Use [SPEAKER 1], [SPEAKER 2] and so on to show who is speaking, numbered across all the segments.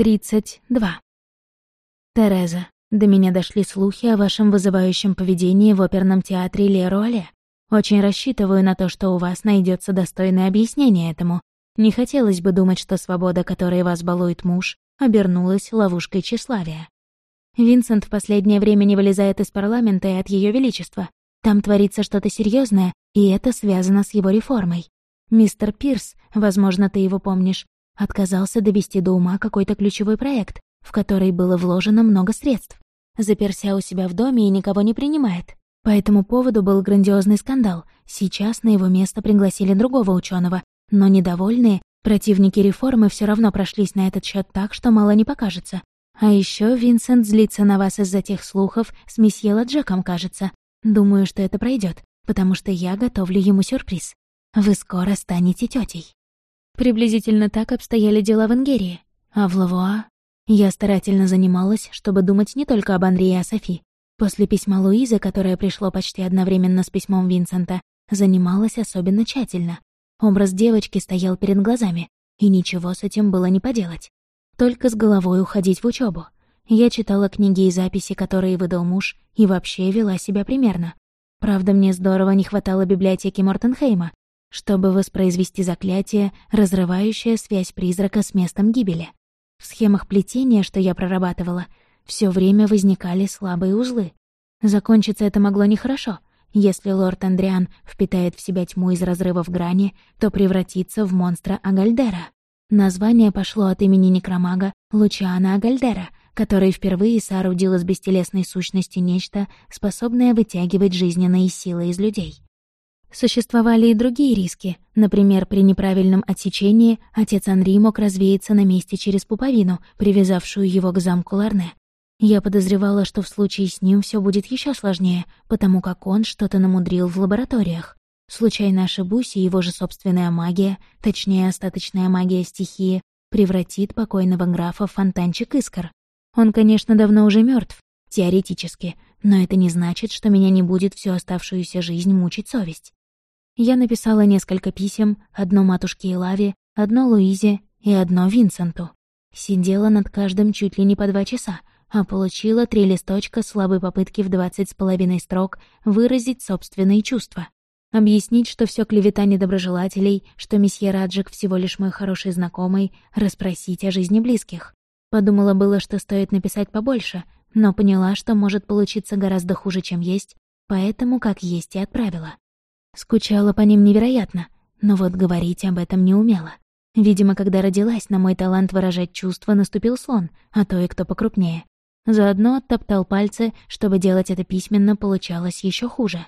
[SPEAKER 1] 32. Тереза, до меня дошли слухи о вашем вызывающем поведении в оперном театре Леруале. Очень рассчитываю на то, что у вас найдется достойное объяснение этому. Не хотелось бы думать, что свобода, которой вас балует муж, обернулась ловушкой тщеславия. Винсент в последнее время не вылезает из парламента и от Ее Величества. Там творится что-то серьезное, и это связано с его реформой. Мистер Пирс, возможно, ты его помнишь, Отказался довести до ума какой-то ключевой проект, в который было вложено много средств. Заперся у себя в доме и никого не принимает. По этому поводу был грандиозный скандал. Сейчас на его место пригласили другого ученого, но недовольные противники реформы все равно прошлись на этот счет так, что мало не покажется. А еще Винсент злится на вас из-за тех слухов с месье Ладжеком, кажется. Думаю, что это пройдет, потому что я готовлю ему сюрприз. Вы скоро станете тетей. Приблизительно так обстояли дела в Ингерии. А в Лавуа я старательно занималась, чтобы думать не только об Андрее и о Софи. После письма Луизы, которое пришло почти одновременно с письмом Винсента, занималась особенно тщательно. Образ девочки стоял перед глазами, и ничего с этим было не поделать. Только с головой уходить в учебу. Я читала книги и записи, которые выдал муж, и вообще вела себя примерно. Правда, мне здорово не хватало библиотеки Мортенхейма, чтобы воспроизвести заклятие, разрывающее связь призрака с местом гибели. В схемах плетения, что я прорабатывала, все время возникали слабые узлы. Закончиться это могло нехорошо. Если лорд Андриан впитает в себя тьму из разрывов грани, то превратится в монстра Агальдера. Название пошло от имени некромага Лучиана Агальдера, который впервые соорудил из бестелесной сущности нечто, способное вытягивать жизненные силы из людей. Существовали и другие риски. Например, при неправильном отсечении отец Анри мог развеяться на месте через пуповину, привязавшую его к замку Ларне. Я подозревала, что в случае с ним все будет еще сложнее, потому как он что-то намудрил в лабораториях. Случайно ошибусь, и его же собственная магия, точнее, остаточная магия стихии, превратит покойного графа в фонтанчик искр. Он, конечно, давно уже мертв, теоретически, но это не значит, что меня не будет всю оставшуюся жизнь мучить совесть. Я написала несколько писем, одно матушке Илаве, одно Луизе и одно Винсенту. Сидела над каждым чуть ли не по два часа, а получила три листочка слабой попытки в двадцать с половиной строк выразить собственные чувства. Объяснить, что все клевета недоброжелателей, что месье Раджик всего лишь мой хороший знакомый, расспросить о жизни близких. Подумала было, что стоит написать побольше, но поняла, что может получиться гораздо хуже, чем есть, поэтому как есть и отправила. Скучала по ним невероятно, но вот говорить об этом не умела. Видимо, когда родилась, на мой талант выражать чувства наступил слон, а то и кто покрупнее. Заодно оттоптал пальцы, чтобы делать это письменно получалось еще хуже.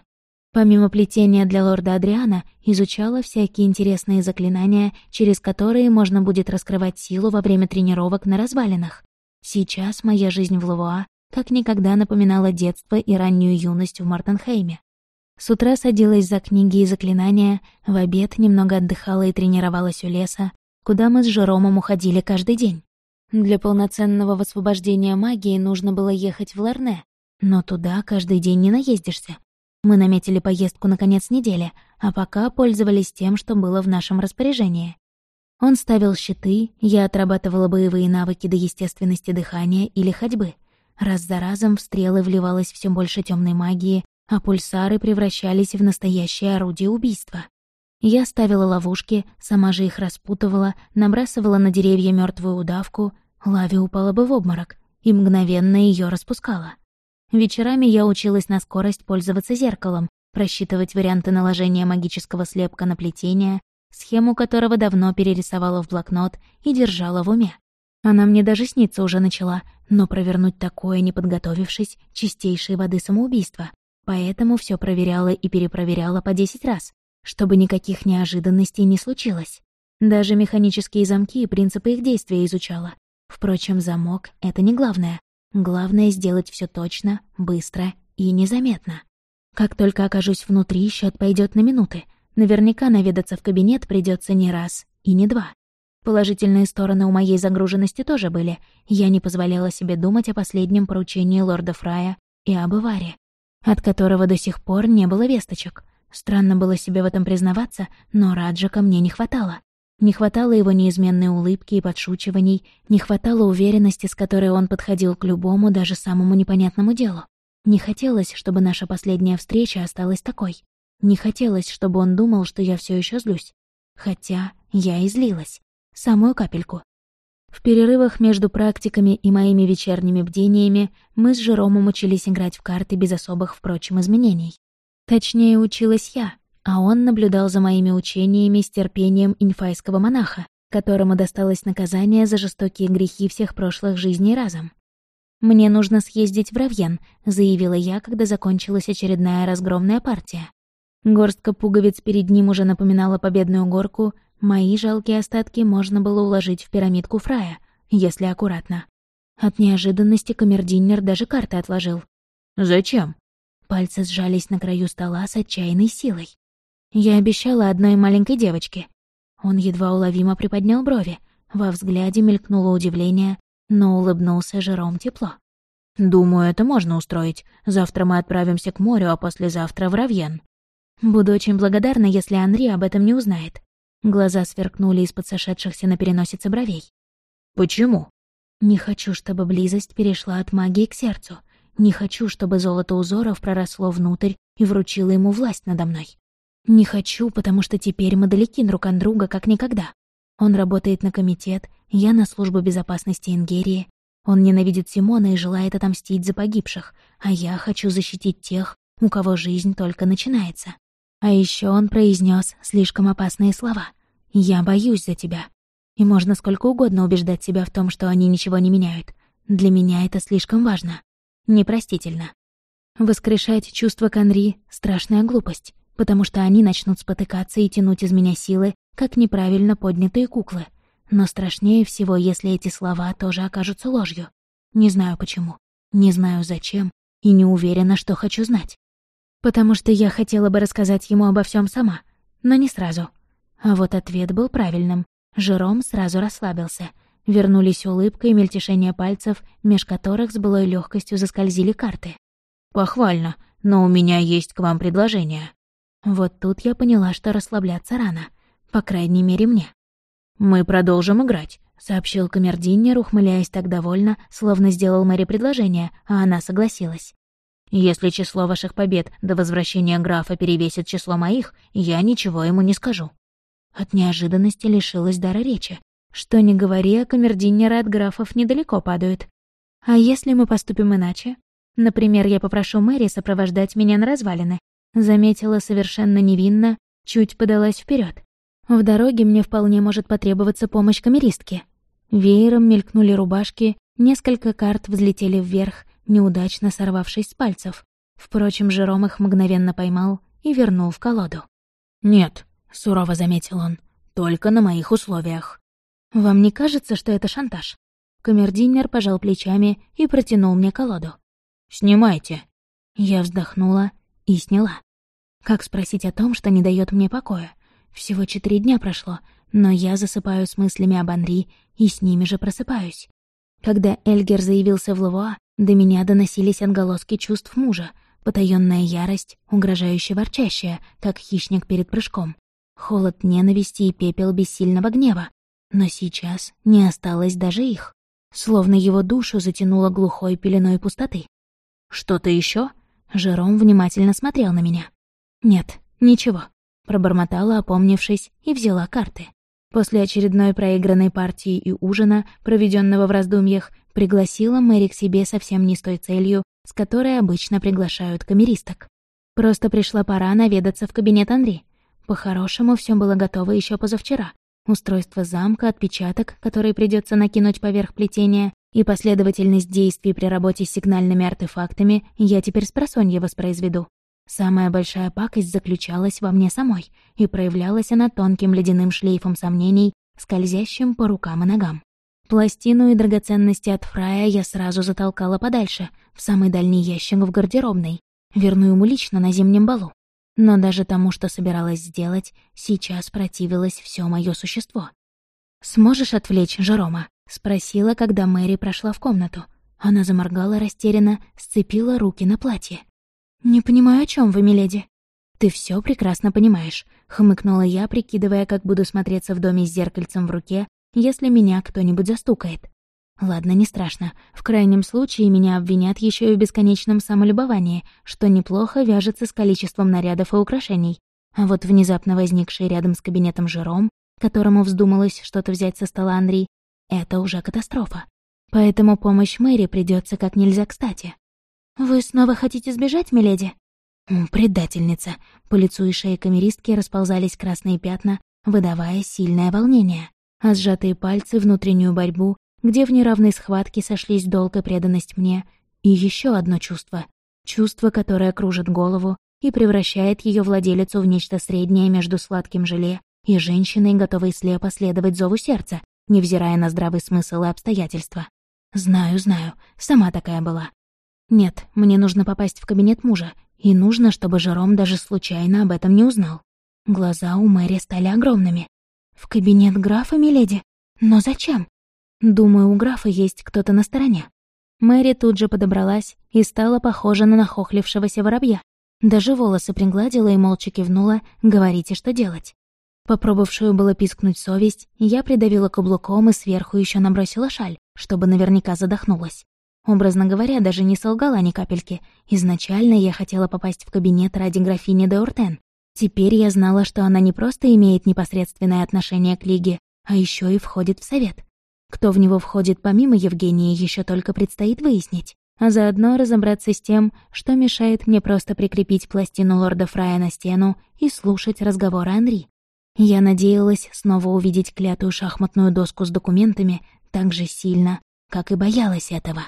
[SPEAKER 1] Помимо плетения для лорда Адриана, изучала всякие интересные заклинания, через которые можно будет раскрывать силу во время тренировок на развалинах. Сейчас моя жизнь в Лавуа как никогда напоминала детство и раннюю юность в Мартенхейме. С утра садилась за книги и заклинания, в обед немного отдыхала и тренировалась у леса, куда мы с Жеромом уходили каждый день. Для полноценного высвобождения магии нужно было ехать в Ларне, но туда каждый день не наездишься. Мы наметили поездку на конец недели, а пока пользовались тем, что было в нашем распоряжении. Он ставил щиты, я отрабатывала боевые навыки до естественности дыхания или ходьбы. Раз за разом в стрелы вливалось все больше темной магии, а пульсары превращались в настоящее орудие убийства. Я ставила ловушки, сама же их распутывала, набрасывала на деревья мертвую удавку, Лави упала бы в обморок и мгновенно ее распускала. Вечерами я училась на скорость пользоваться зеркалом, просчитывать варианты наложения магического слепка на плетение, схему которого давно перерисовала в блокнот и держала в уме. Она мне даже снится уже начала, но провернуть такое, не подготовившись, чистейшей воды самоубийства. Поэтому все проверяла и перепроверяла по десять раз, чтобы никаких неожиданностей не случилось. Даже механические замки и принципы их действия изучала. Впрочем, замок — это не главное. Главное — сделать все точно, быстро и незаметно. Как только окажусь внутри, счет пойдет на минуты. Наверняка наведаться в кабинет придется не раз и не два. Положительные стороны у моей загруженности тоже были. Я не позволяла себе думать о последнем поручении лорда Фрая и об Иваре от которого до сих пор не было весточек. Странно было себе в этом признаваться, но Раджика мне не хватало. Не хватало его неизменной улыбки и подшучиваний, не хватало уверенности, с которой он подходил к любому, даже самому непонятному делу. Не хотелось, чтобы наша последняя встреча осталась такой. Не хотелось, чтобы он думал, что я все еще злюсь. Хотя я излилась. Самую капельку. В перерывах между практиками и моими вечерними бдениями мы с Жеромом учились играть в карты без особых, впрочем, изменений. Точнее, училась я, а он наблюдал за моими учениями с терпением инфайского монаха, которому досталось наказание за жестокие грехи всех прошлых жизней разом. «Мне нужно съездить в Равьен», — заявила я, когда закончилась очередная разгромная партия. Горстка пуговиц перед ним уже напоминала победную горку, мои жалкие остатки можно было уложить в пирамидку Фрая, если аккуратно. От неожиданности камердинер даже карты отложил.
[SPEAKER 2] «Зачем?»
[SPEAKER 1] Пальцы сжались на краю стола с отчаянной силой. Я обещала одной маленькой девочке. Он едва уловимо приподнял брови. Во взгляде мелькнуло удивление, но улыбнулся жиром тепло.
[SPEAKER 2] «Думаю, это можно устроить. Завтра мы отправимся к морю, а послезавтра в Равьен».
[SPEAKER 1] Буду очень благодарна, если Анри об этом не узнает. Глаза сверкнули из-под сошедшихся на переносице бровей.
[SPEAKER 2] «Почему?»
[SPEAKER 1] «Не хочу, чтобы близость перешла от магии к сердцу. Не хочу, чтобы золото узоров проросло внутрь и вручило ему власть надо мной. Не хочу, потому что теперь мы далеки друг от друга, как никогда. Он работает на комитет, я на службу безопасности Ингерии. Он ненавидит Симона и желает отомстить за погибших, а я хочу защитить тех, у кого жизнь только начинается. А еще он произнес слишком опасные слова. «Я боюсь за тебя». И можно сколько угодно убеждать себя в том, что они ничего не меняют. Для меня это слишком важно. Непростительно. Воскрешать чувства Канри — страшная глупость потому что они начнут спотыкаться и тянуть из меня силы, как неправильно поднятые куклы. Но страшнее всего, если эти слова тоже окажутся ложью. Не знаю почему, не знаю зачем и не уверена, что хочу знать. Потому что я хотела бы рассказать ему обо всем сама, но не сразу. А вот ответ был правильным. Жером сразу расслабился. Вернулись улыбка и мельтешение пальцев, меж которых с былой легкостью заскользили карты.
[SPEAKER 2] «Похвально, но у меня есть к вам предложение».
[SPEAKER 1] Вот тут я поняла, что расслабляться рано. По крайней мере, мне.
[SPEAKER 2] «Мы продолжим играть», —
[SPEAKER 1] сообщил камердинер, ухмыляясь так довольно, словно сделал Мэри предложение, а она согласилась.
[SPEAKER 2] «Если число ваших побед до возвращения графа перевесит число моих, я ничего ему не скажу».
[SPEAKER 1] От неожиданности лишилась дара речи. Что ни говори, а камердинеры от графов недалеко падают. А если мы поступим иначе? Например, я попрошу Мэри сопровождать меня на развалины, Заметила совершенно невинно, чуть подалась вперед. В дороге мне вполне может потребоваться помощь камеристки. Веером мелькнули рубашки, несколько карт взлетели вверх, неудачно сорвавшись с пальцев. Впрочем, Жером их мгновенно поймал и вернул в колоду.
[SPEAKER 2] «Нет», — сурово заметил он, — «только на моих условиях».
[SPEAKER 1] «Вам не кажется, что это шантаж?» Камердинер пожал плечами и протянул мне колоду.
[SPEAKER 2] «Снимайте».
[SPEAKER 1] Я вздохнула и сняла. Как спросить о том, что не дает мне покоя? Всего четыре дня прошло, но я засыпаю с мыслями об Анри и с ними же просыпаюсь. Когда Эльгер заявился в Лавуа, до меня доносились отголоски чувств мужа, потаённая ярость, угрожающе ворчащая, как хищник перед прыжком, холод ненависти и пепел бессильного гнева. Но сейчас не осталось даже их. Словно его душу затянуло глухой пеленой пустоты.
[SPEAKER 2] «Что-то еще?
[SPEAKER 1] Жером внимательно смотрел на меня. «Нет, ничего», — пробормотала, опомнившись, и взяла карты. После очередной проигранной партии и ужина, проведенного в раздумьях, пригласила Мэри к себе совсем не с той целью, с которой обычно приглашают камеристок. Просто пришла пора наведаться в кабинет Андрей. По-хорошему, все было готово еще позавчера. Устройство замка, отпечаток, который придется накинуть поверх плетения, и последовательность действий при работе с сигнальными артефактами я теперь с просонья воспроизведу. Самая большая пакость заключалась во мне самой, и проявлялась она тонким ледяным шлейфом сомнений, скользящим по рукам и ногам. Пластину и драгоценности от Фрая я сразу затолкала подальше, в самый дальний ящик в гардеробной, верну ему лично на зимнем балу. Но даже тому, что собиралась сделать, сейчас противилось все мое существо. «Сможешь отвлечь Жерома?» — спросила, когда Мэри прошла в комнату. Она заморгала растерянно, сцепила руки на платье. «Не понимаю, о чем вы, миледи?» «Ты все прекрасно понимаешь», — хмыкнула я, прикидывая, как буду смотреться в доме с зеркальцем в руке, если меня кто-нибудь застукает. Ладно, не страшно. В крайнем случае меня обвинят еще и в бесконечном самолюбовании, что неплохо вяжется с количеством нарядов и украшений. А вот внезапно возникший рядом с кабинетом Жером, которому вздумалось что-то взять со стола Андрей, это уже катастрофа. Поэтому помощь Мэри придется как нельзя кстати. «Вы снова хотите сбежать, миледи?» «Предательница». По лицу и шее камеристки расползались красные пятна, выдавая сильное волнение, а сжатые пальцы — внутреннюю борьбу, где в неравной схватке сошлись долг и преданность мне, и еще одно чувство. Чувство, которое кружит голову и превращает ее владелицу в нечто среднее между сладким желе и женщиной, готовой слепо следовать зову сердца, невзирая на здравый смысл и обстоятельства. Знаю, знаю, сама такая была. Нет, мне нужно попасть в кабинет мужа, и нужно, чтобы Жером даже случайно об этом не узнал. Глаза у Мэри стали огромными. «В кабинет графа, миледи? Но зачем?» «Думаю, у графа есть кто-то на стороне». Мэри тут же подобралась и стала похожа на нахохлившегося воробья. Даже волосы пригладила и молча кивнула «говорите, что делать». Попробовавшую было пискнуть совесть, я придавила каблуком и сверху еще набросила шаль, чтобы наверняка задохнулась. Образно говоря, даже не солгала ни капельки. Изначально я хотела попасть в кабинет ради графини де Уртен. Теперь я знала, что она не просто имеет непосредственное отношение к Лиге, а еще и входит в совет. Кто в него входит помимо Евгении, еще только предстоит выяснить. А заодно разобраться с тем, что мешает мне просто прикрепить пластину лорда Фрая на стену и слушать разговоры Анри. Я надеялась снова увидеть клятую шахматную доску с документами так же сильно, как и боялась этого.